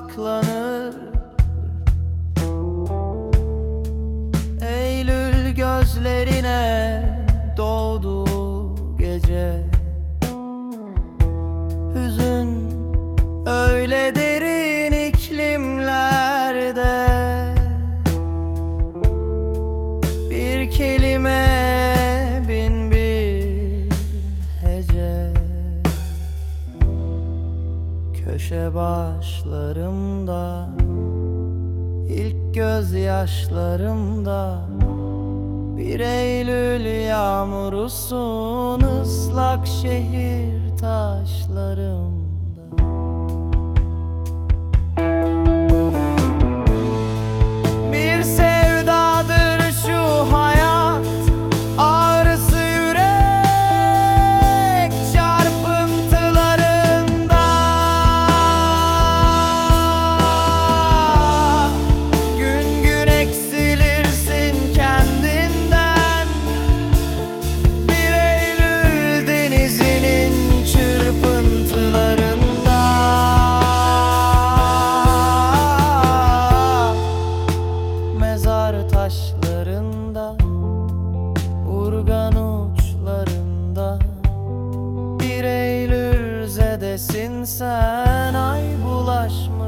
saklanır. Köşe başlarımda ilk gözyaşlarımda. Bir Eylül yağmurusun ıslak şehir taşlarım Mezar taşlarında Urgan uçlarında. Bir Eylül zedesin sen Ay bulaşma